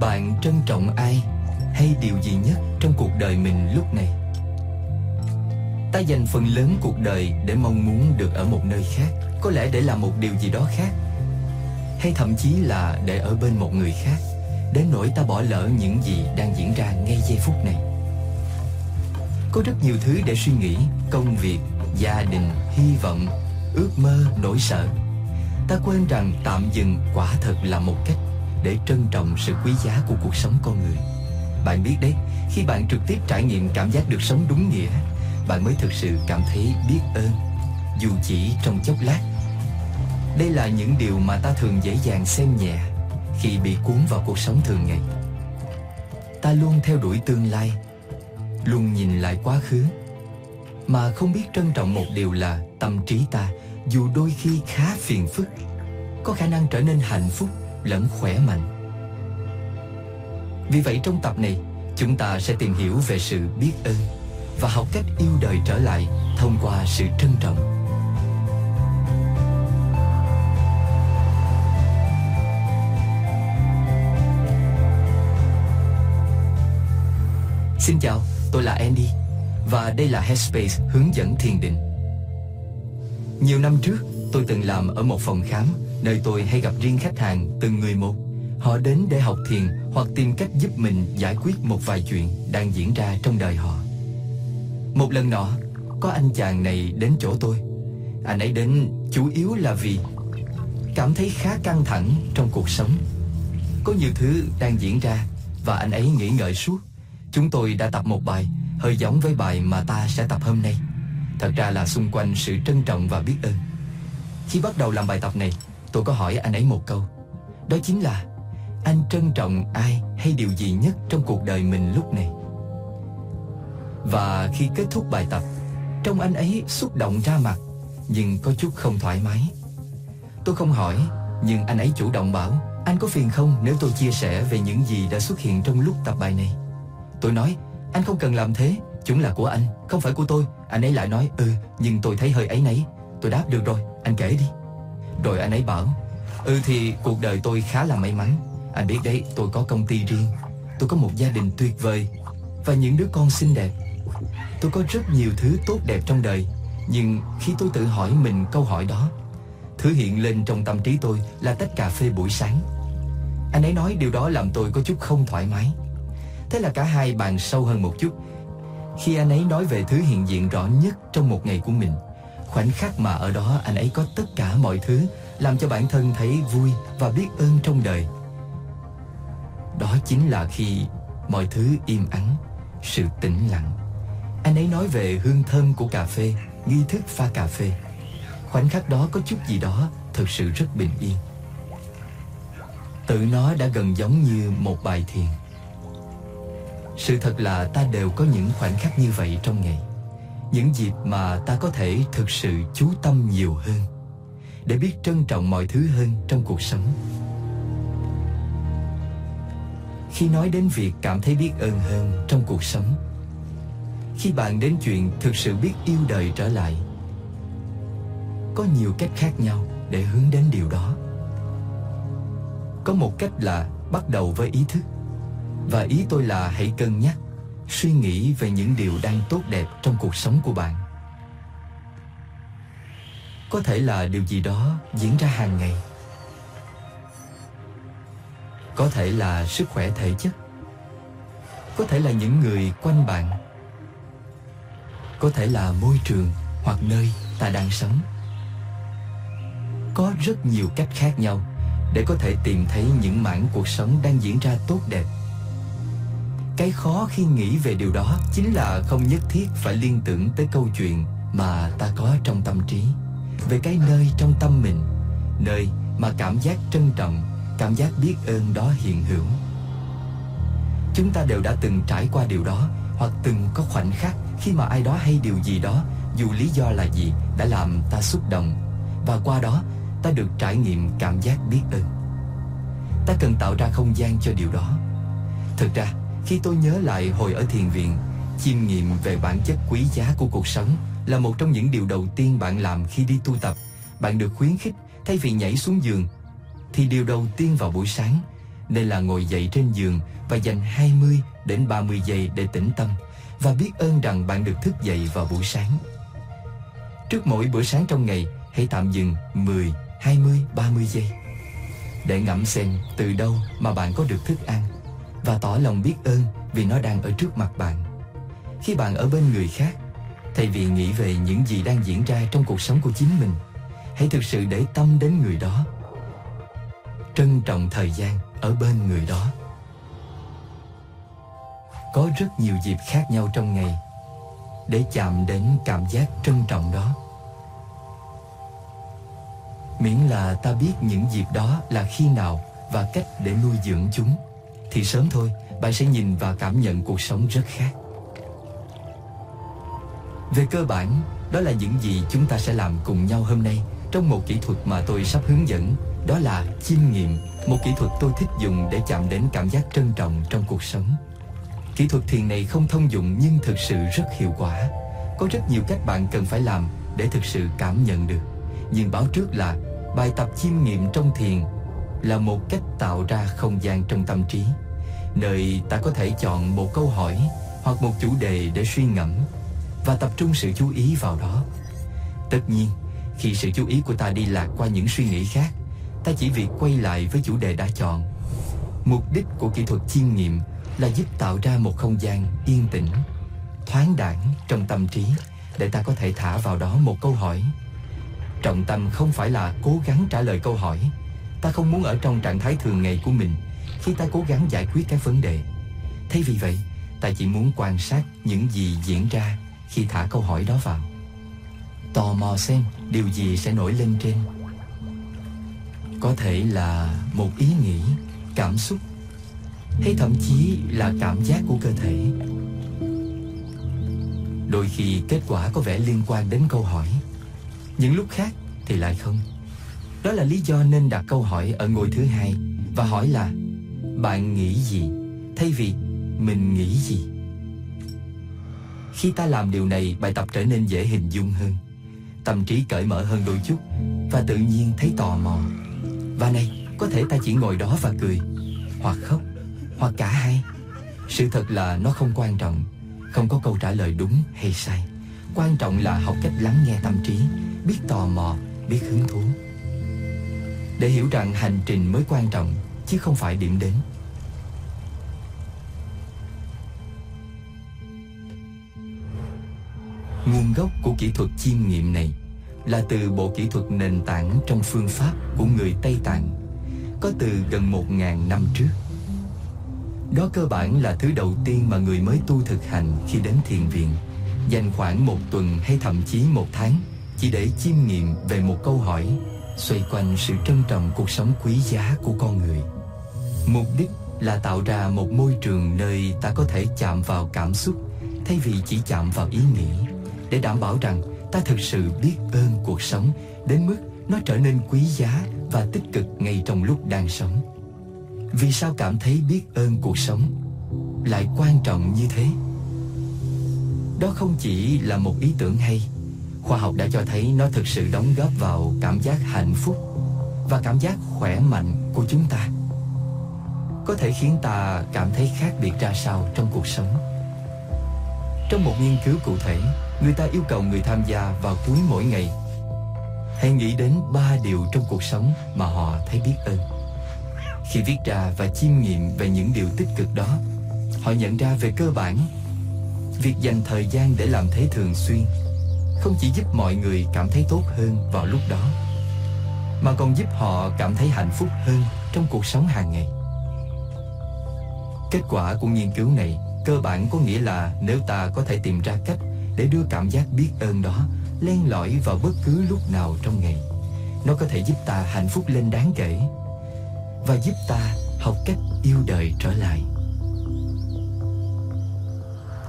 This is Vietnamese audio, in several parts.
Bạn trân trọng ai hay điều gì nhất trong cuộc đời mình lúc này? Ta dành phần lớn cuộc đời để mong muốn được ở một nơi khác, có lẽ để làm một điều gì đó khác, hay thậm chí là để ở bên một người khác, đến nỗi ta bỏ lỡ những gì đang diễn ra ngay giây phút này. Có rất nhiều thứ để suy nghĩ, công việc, gia đình, hy vọng, ước mơ, nỗi sợ. Ta quên rằng tạm dừng quả thật là một cách để trân trọng sự quý giá của cuộc sống con người. Bạn biết đấy, khi bạn trực tiếp trải nghiệm cảm giác được sống đúng nghĩa, bạn mới thực sự cảm thấy biết ơn, dù chỉ trong chốc lát. Đây là những điều mà ta thường dễ dàng xem nhẹ khi bị cuốn vào cuộc sống thường ngày. Ta luôn theo đuổi tương lai, luôn nhìn lại quá khứ, mà không biết trân trọng một điều là tâm trí ta dù đôi khi khá phiền phức, có khả năng trở nên hạnh phúc lẫn khỏe mạnh. Vì vậy trong tập này, chúng ta sẽ tìm hiểu về sự biết ơn và học cách yêu đời trở lại thông qua sự trân trọng. Xin chào, tôi là Andy và đây là Headspace hướng dẫn thiền định. Nhiều năm trước, tôi từng làm ở một phòng khám nơi tôi hay gặp riêng khách hàng từng người một. Họ đến để học thiền hoặc tìm cách giúp mình giải quyết một vài chuyện đang diễn ra trong đời họ. Một lần nọ, có anh chàng này đến chỗ tôi. Anh ấy đến chủ yếu là vì cảm thấy khá căng thẳng trong cuộc sống. Có nhiều thứ đang diễn ra và anh ấy nghĩ ngợi suốt. Chúng tôi đã tập một bài hơi giống với bài mà ta sẽ tập hôm nay. Thật ra là xung quanh sự trân trọng và biết ơn. Khi bắt đầu làm bài tập này, tôi có hỏi anh ấy một câu. Đó chính là anh trân trọng ai hay điều gì nhất trong cuộc đời mình lúc này? Và khi kết thúc bài tập, trong anh ấy xúc động ra mặt, nhưng có chút không thoải mái. Tôi không hỏi, nhưng anh ấy chủ động bảo, anh có phiền không nếu tôi chia sẻ về những gì đã xuất hiện trong lúc tập bài này? Tôi nói, anh không cần làm thế, chúng là của anh, không phải của tôi. Anh ấy lại nói, ừ, nhưng tôi thấy hơi ấy nấy. Tôi đáp được rồi, anh kể đi. Rồi anh ấy bảo, ừ thì cuộc đời tôi khá là may mắn. Anh biết đấy, tôi có công ty riêng, tôi có một gia đình tuyệt vời và những đứa con xinh đẹp. Tôi có rất nhiều thứ tốt đẹp trong đời, nhưng khi tôi tự hỏi mình câu hỏi đó, thứ hiện lên trong tâm trí tôi là tách cà phê buổi sáng. Anh ấy nói điều đó làm tôi có chút không thoải mái. Thế là cả hai bàn sâu hơn một chút. Khi anh ấy nói về thứ hiện diện rõ nhất trong một ngày của mình, khoảnh khắc mà ở đó anh ấy có tất cả mọi thứ làm cho bản thân thấy vui và biết ơn trong đời. Đó chính là khi mọi thứ im ắng, sự tĩnh lặng. Anh ấy nói về hương thơm của cà phê, nghi thức pha cà phê. Khoảnh khắc đó có chút gì đó thực sự rất bình yên. Tự nó đã gần giống như một bài thiền. Sự thật là ta đều có những khoảnh khắc như vậy trong ngày. Những dịp mà ta có thể thực sự chú tâm nhiều hơn để biết trân trọng mọi thứ hơn trong cuộc sống. Khi nói đến việc cảm thấy biết ơn hơn trong cuộc sống, khi bạn đến chuyện thực sự biết yêu đời trở lại, có nhiều cách khác nhau để hướng đến điều đó. Có một cách là bắt đầu với ý thức và ý tôi là hãy cân nhắc, suy nghĩ về những điều đang tốt đẹp trong cuộc sống của bạn. Có thể là điều gì đó diễn ra hàng ngày. Có thể là sức khỏe thể chất. Có thể là những người quanh bạn. Có thể là môi trường hoặc nơi ta đang sống. Có rất nhiều cách khác nhau để có thể tìm thấy những mảng cuộc sống đang diễn ra tốt đẹp cái khó khi nghĩ về điều đó chính là không nhất thiết phải liên tưởng tới câu chuyện mà ta có trong tâm trí. Về cái nơi trong tâm mình, nơi mà cảm giác trân trọng, cảm giác biết ơn đó hiện hữu. Chúng ta đều đã từng trải qua điều đó hoặc từng có khoảnh khắc khi mà ai đó hay điều gì đó, dù lý do là gì, đã làm ta xúc động. Và qua đó, ta được trải nghiệm cảm giác biết ơn. Ta cần tạo ra không gian cho điều đó. Thực ra khi tôi nhớ lại hồi ở thiền viện, chiêm nghiệm về bản chất quý giá của cuộc sống là một trong những điều đầu tiên bạn làm khi đi tu tập. Bạn được khuyến khích thay vì nhảy xuống giường thì điều đầu tiên vào buổi sáng, nên là ngồi dậy trên giường và dành 20 đến 30 giây để tĩnh tâm và biết ơn rằng bạn được thức dậy vào buổi sáng. Trước mỗi bữa sáng trong ngày, hãy tạm dừng 10, 20, 30 giây để ngẫm xem từ đâu mà bạn có được thức ăn và tỏ lòng biết ơn vì nó đang ở trước mặt bạn. Khi bạn ở bên người khác, thay vì nghĩ về những gì đang diễn ra trong cuộc sống của chính mình, hãy thực sự để tâm đến người đó. Trân trọng thời gian ở bên người đó. Có rất nhiều dịp khác nhau trong ngày để chạm đến cảm giác trân trọng đó. Miễn là ta biết những dịp đó là khi nào và cách để nuôi dưỡng chúng, thì sớm thôi bạn sẽ nhìn và cảm nhận cuộc sống rất khác. Về cơ bản, đó là những gì chúng ta sẽ làm cùng nhau hôm nay trong một kỹ thuật mà tôi sắp hướng dẫn, đó là chiêm nghiệm, một kỹ thuật tôi thích dùng để chạm đến cảm giác trân trọng trong cuộc sống. Kỹ thuật thiền này không thông dụng nhưng thực sự rất hiệu quả. Có rất nhiều cách bạn cần phải làm để thực sự cảm nhận được. Nhưng báo trước là bài tập chiêm nghiệm trong thiền là một cách tạo ra không gian trong tâm trí, nơi ta có thể chọn một câu hỏi hoặc một chủ đề để suy ngẫm và tập trung sự chú ý vào đó. Tất nhiên, khi sự chú ý của ta đi lạc qua những suy nghĩ khác, ta chỉ việc quay lại với chủ đề đã chọn. Mục đích của kỹ thuật chiêm nghiệm là giúp tạo ra một không gian yên tĩnh, thoáng đãng trong tâm trí để ta có thể thả vào đó một câu hỏi. Trọng tâm không phải là cố gắng trả lời câu hỏi. Ta không muốn ở trong trạng thái thường ngày của mình khi ta cố gắng giải quyết các vấn đề. Thay vì vậy, ta chỉ muốn quan sát những gì diễn ra khi thả câu hỏi đó vào. Tò mò xem điều gì sẽ nổi lên trên. Có thể là một ý nghĩ, cảm xúc hay thậm chí là cảm giác của cơ thể. Đôi khi kết quả có vẻ liên quan đến câu hỏi, những lúc khác thì lại không. Đó là lý do nên đặt câu hỏi ở ngôi thứ hai và hỏi là bạn nghĩ gì thay vì mình nghĩ gì. Khi ta làm điều này, bài tập trở nên dễ hình dung hơn, tâm trí cởi mở hơn đôi chút và tự nhiên thấy tò mò. Và này, có thể ta chỉ ngồi đó và cười, hoặc khóc, hoặc cả hai. Sự thật là nó không quan trọng, không có câu trả lời đúng hay sai. Quan trọng là học cách lắng nghe tâm trí, biết tò mò, biết hứng thú. Để hiểu rằng hành trình mới quan trọng, chứ không phải điểm đến. Nguồn gốc của kỹ thuật chiêm nghiệm này là từ bộ kỹ thuật nền tảng trong phương pháp của người Tây Tạng, có từ gần một ngàn năm trước. Đó cơ bản là thứ đầu tiên mà người mới tu thực hành khi đến thiền viện, dành khoảng một tuần hay thậm chí một tháng chỉ để chiêm nghiệm về một câu hỏi xoay quanh sự trân trọng cuộc sống quý giá của con người. Mục đích là tạo ra một môi trường nơi ta có thể chạm vào cảm xúc thay vì chỉ chạm vào ý nghĩ để đảm bảo rằng ta thực sự biết ơn cuộc sống đến mức nó trở nên quý giá và tích cực ngay trong lúc đang sống. Vì sao cảm thấy biết ơn cuộc sống lại quan trọng như thế? Đó không chỉ là một ý tưởng hay, khoa học đã cho thấy nó thực sự đóng góp vào cảm giác hạnh phúc và cảm giác khỏe mạnh của chúng ta. Có thể khiến ta cảm thấy khác biệt ra sao trong cuộc sống. Trong một nghiên cứu cụ thể, người ta yêu cầu người tham gia vào cuối mỗi ngày hãy nghĩ đến ba điều trong cuộc sống mà họ thấy biết ơn. Khi viết ra và chiêm nghiệm về những điều tích cực đó, họ nhận ra về cơ bản, việc dành thời gian để làm thế thường xuyên không chỉ giúp mọi người cảm thấy tốt hơn vào lúc đó, mà còn giúp họ cảm thấy hạnh phúc hơn trong cuộc sống hàng ngày. Kết quả của nghiên cứu này cơ bản có nghĩa là nếu ta có thể tìm ra cách để đưa cảm giác biết ơn đó len lỏi vào bất cứ lúc nào trong ngày. Nó có thể giúp ta hạnh phúc lên đáng kể và giúp ta học cách yêu đời trở lại.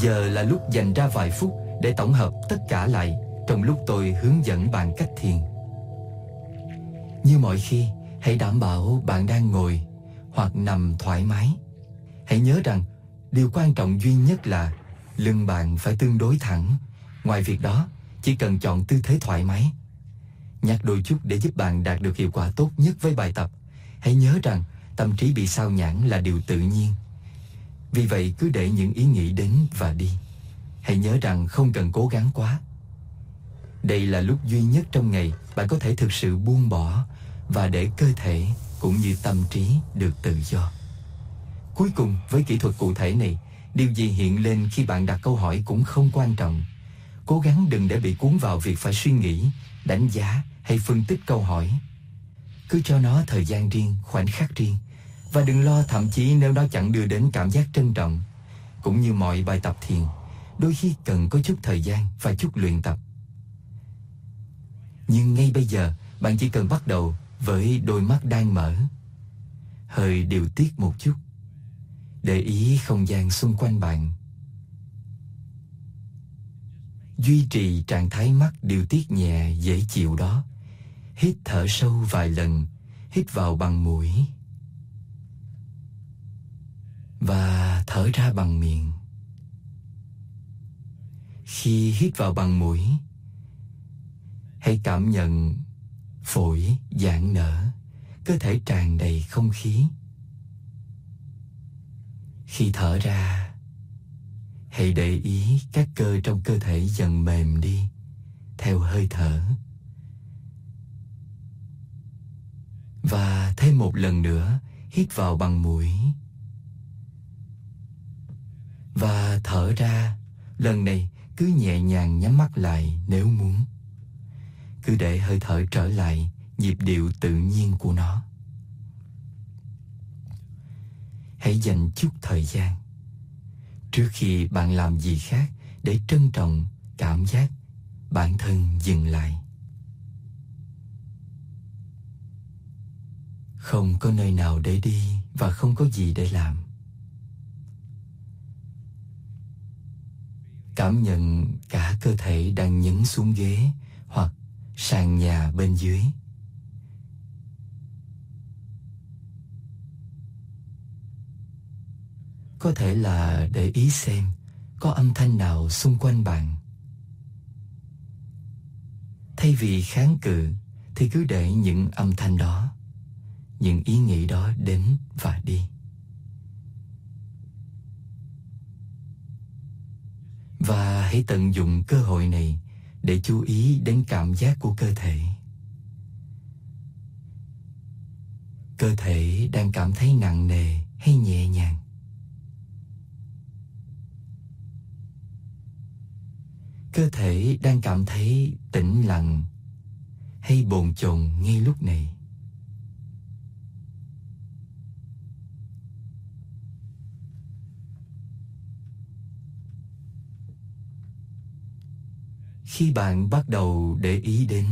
Giờ là lúc dành ra vài phút để tổng hợp tất cả lại trong lúc tôi hướng dẫn bạn cách thiền. Như mọi khi, hãy đảm bảo bạn đang ngồi hoặc nằm thoải mái. Hãy nhớ rằng điều quan trọng duy nhất là lưng bạn phải tương đối thẳng. Ngoài việc đó, chỉ cần chọn tư thế thoải mái. Nhắc đôi chút để giúp bạn đạt được hiệu quả tốt nhất với bài tập. Hãy nhớ rằng tâm trí bị sao nhãn là điều tự nhiên. Vì vậy cứ để những ý nghĩ đến và đi. Hãy nhớ rằng không cần cố gắng quá. Đây là lúc duy nhất trong ngày bạn có thể thực sự buông bỏ và để cơ thể cũng như tâm trí được tự do. Cuối cùng, với kỹ thuật cụ thể này, điều gì hiện lên khi bạn đặt câu hỏi cũng không quan trọng. Cố gắng đừng để bị cuốn vào việc phải suy nghĩ, đánh giá hay phân tích câu hỏi. Cứ cho nó thời gian riêng, khoảnh khắc riêng và đừng lo thậm chí nếu nó chẳng đưa đến cảm giác trân trọng. Cũng như mọi bài tập thiền, đôi khi cần có chút thời gian và chút luyện tập. Nhưng ngay bây giờ, bạn chỉ cần bắt đầu với đôi mắt đang mở. Hơi điều tiết một chút. Để ý không gian xung quanh bạn. Duy trì trạng thái mắt điều tiết nhẹ dễ chịu đó. Hít thở sâu vài lần, hít vào bằng mũi và thở ra bằng miệng. Khi hít vào bằng mũi, hãy cảm nhận phổi giãn nở, cơ thể tràn đầy không khí. Khi thở ra, hãy để ý các cơ trong cơ thể dần mềm đi theo hơi thở. Và thêm một lần nữa, hít vào bằng mũi. Và thở ra, lần này cứ nhẹ nhàng nhắm mắt lại nếu muốn. Cứ để hơi thở trở lại nhịp điệu tự nhiên của nó. Hãy dành chút thời gian trước khi bạn làm gì khác để trân trọng cảm giác bản thân dừng lại. Không có nơi nào để đi và không có gì để làm. Cảm nhận cả cơ thể đang nhấn xuống ghế hoặc sàn nhà bên dưới. Có thể là để ý xem có âm thanh nào xung quanh bạn. Thay vì kháng cự thì cứ để những âm thanh đó, những ý nghĩ đó đến và đi. Và hãy tận dụng cơ hội này để chú ý đến cảm giác của cơ thể. Cơ thể đang cảm thấy nặng nề hay nhẹ nhàng? Cơ thể đang cảm thấy tĩnh lặng hay bồn chồn ngay lúc này? Khi bạn bắt đầu để ý đến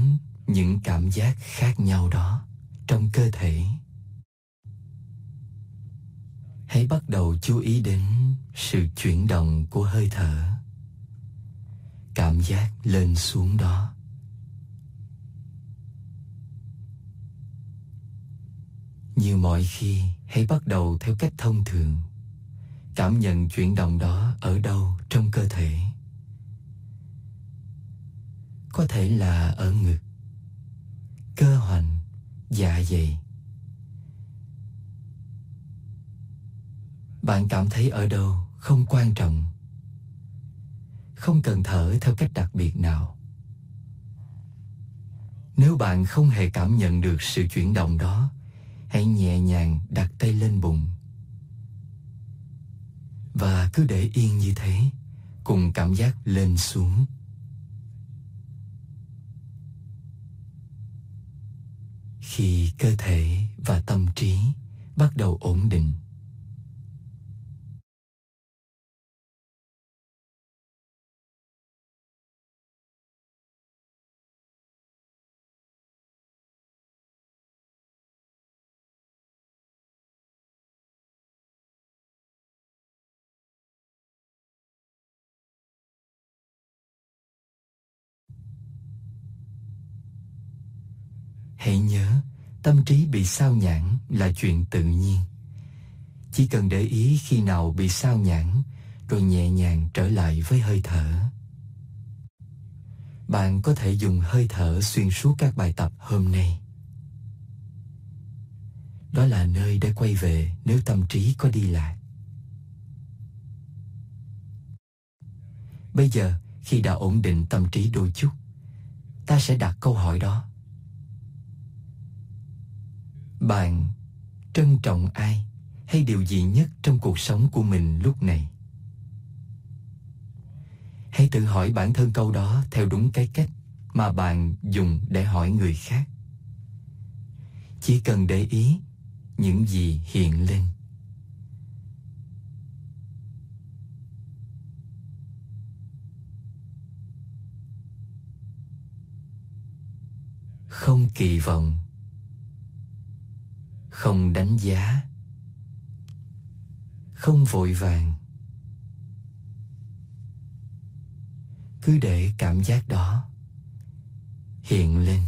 những cảm giác khác nhau đó trong cơ thể, hãy bắt đầu chú ý đến sự chuyển động của hơi thở. Cảm giác lên xuống đó. Như mọi khi, hãy bắt đầu theo cách thông thường. Cảm nhận chuyển động đó ở đâu trong cơ thể? Có thể là ở ngực, cơ hoành, dạ dày. Bạn cảm thấy ở đâu không quan trọng. Không cần thở theo cách đặc biệt nào. Nếu bạn không hề cảm nhận được sự chuyển động đó, hãy nhẹ nhàng đặt tay lên bụng. Và cứ để yên như thế, cùng cảm giác lên xuống. Khi cơ thể và tâm trí bắt đầu ổn định. Hãy nhớ, tâm trí bị sao nhãn là chuyện tự nhiên. Chỉ cần để ý khi nào bị sao nhãn, rồi nhẹ nhàng trở lại với hơi thở. Bạn có thể dùng hơi thở xuyên suốt các bài tập hôm nay. Đó là nơi để quay về nếu tâm trí có đi lạc. Bây giờ, khi đã ổn định tâm trí đôi chút, ta sẽ đặt câu hỏi đó. Bạn trân trọng ai hay điều gì nhất trong cuộc sống của mình lúc này? Hãy tự hỏi bản thân câu đó theo đúng cái cách mà bạn dùng để hỏi người khác. Chỉ cần để ý những gì hiện lên. Không kỳ vọng không đánh giá Không vội vàng Cứ để cảm giác đó hiện lên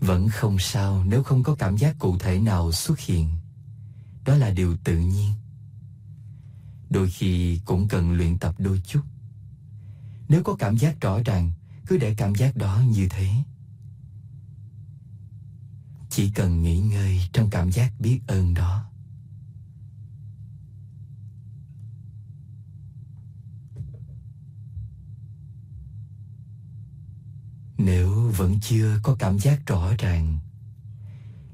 Vẫn không sao nếu không có cảm giác cụ thể nào xuất hiện. Đó là điều tự nhiên. Đôi khi cũng cần luyện tập đôi chút. Nếu có cảm giác rõ ràng, cứ để cảm giác đó như thế. Chỉ cần nghỉ ngơi trong cảm giác biết ơn đó. Nếu vẫn chưa có cảm giác rõ ràng,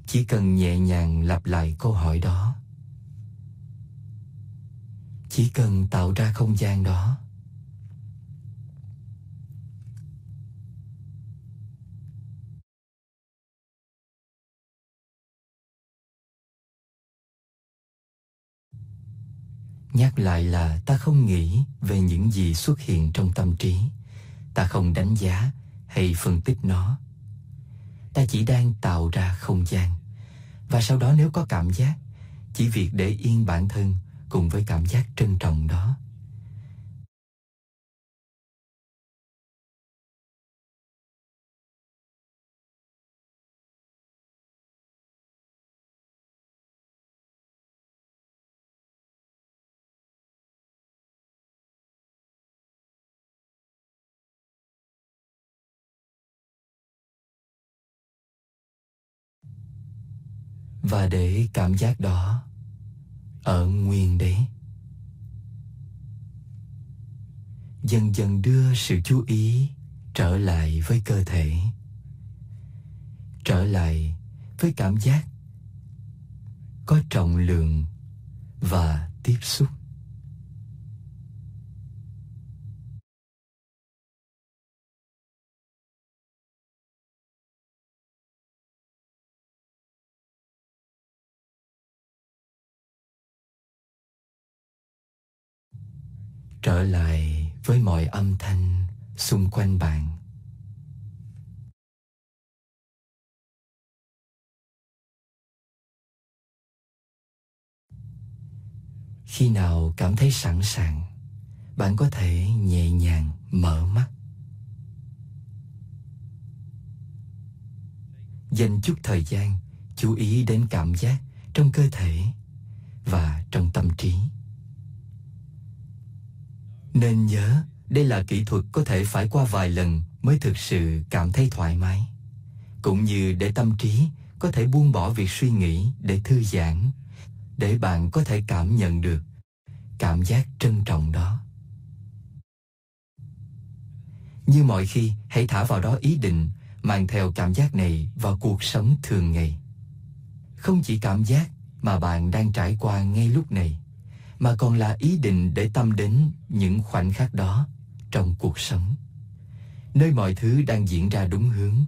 chỉ cần nhẹ nhàng lặp lại câu hỏi đó. Chỉ cần tạo ra không gian đó. Nhắc lại là ta không nghĩ về những gì xuất hiện trong tâm trí. Ta không đánh giá hay phân tích nó ta chỉ đang tạo ra không gian và sau đó nếu có cảm giác, chỉ việc để yên bản thân cùng với cảm giác trân trọng đó và để cảm giác đó ở nguyên đấy dần dần đưa sự chú ý trở lại với cơ thể. Trở lại với cảm giác có trọng lượng và tiếp xúc. Trở lại với mọi âm thanh xung quanh bạn. Khi nào cảm thấy sẵn sàng, bạn có thể nhẹ nhàng mở mắt. Dành chút thời gian chú ý đến cảm giác trong cơ thể và trong tâm trí nên nhớ, đây là kỹ thuật có thể phải qua vài lần mới thực sự cảm thấy thoải mái. Cũng như để tâm trí có thể buông bỏ việc suy nghĩ để thư giãn, để bạn có thể cảm nhận được cảm giác trân trọng đó. Như mọi khi, hãy thả vào đó ý định mang theo cảm giác này vào cuộc sống thường ngày. Không chỉ cảm giác mà bạn đang trải qua ngay lúc này, mà còn là ý định để tâm đến những khoảnh khắc đó trong cuộc sống. Nơi mọi thứ đang diễn ra đúng hướng,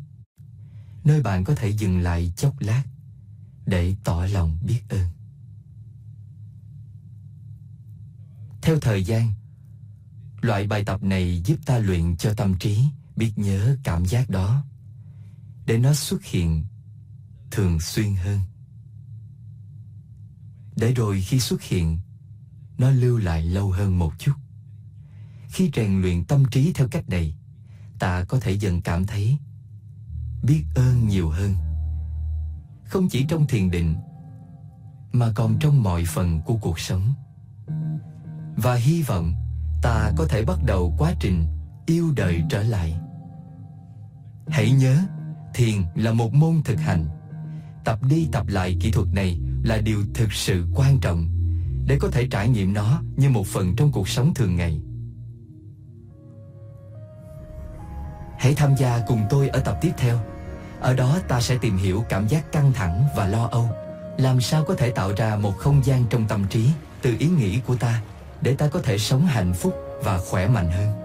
nơi bạn có thể dừng lại chốc lát để tỏ lòng biết ơn. Theo thời gian, loại bài tập này giúp ta luyện cho tâm trí biết nhớ cảm giác đó, để nó xuất hiện thường xuyên hơn. Để rồi khi xuất hiện nó lưu lại lâu hơn một chút. Khi rèn luyện tâm trí theo cách này, ta có thể dần cảm thấy biết ơn nhiều hơn. Không chỉ trong thiền định, mà còn trong mọi phần của cuộc sống. Và hy vọng ta có thể bắt đầu quá trình yêu đời trở lại. Hãy nhớ, thiền là một môn thực hành. Tập đi tập lại kỹ thuật này là điều thực sự quan trọng để có thể trải nghiệm nó như một phần trong cuộc sống thường ngày. Hãy tham gia cùng tôi ở tập tiếp theo. Ở đó ta sẽ tìm hiểu cảm giác căng thẳng và lo âu, làm sao có thể tạo ra một không gian trong tâm trí từ ý nghĩ của ta để ta có thể sống hạnh phúc và khỏe mạnh hơn.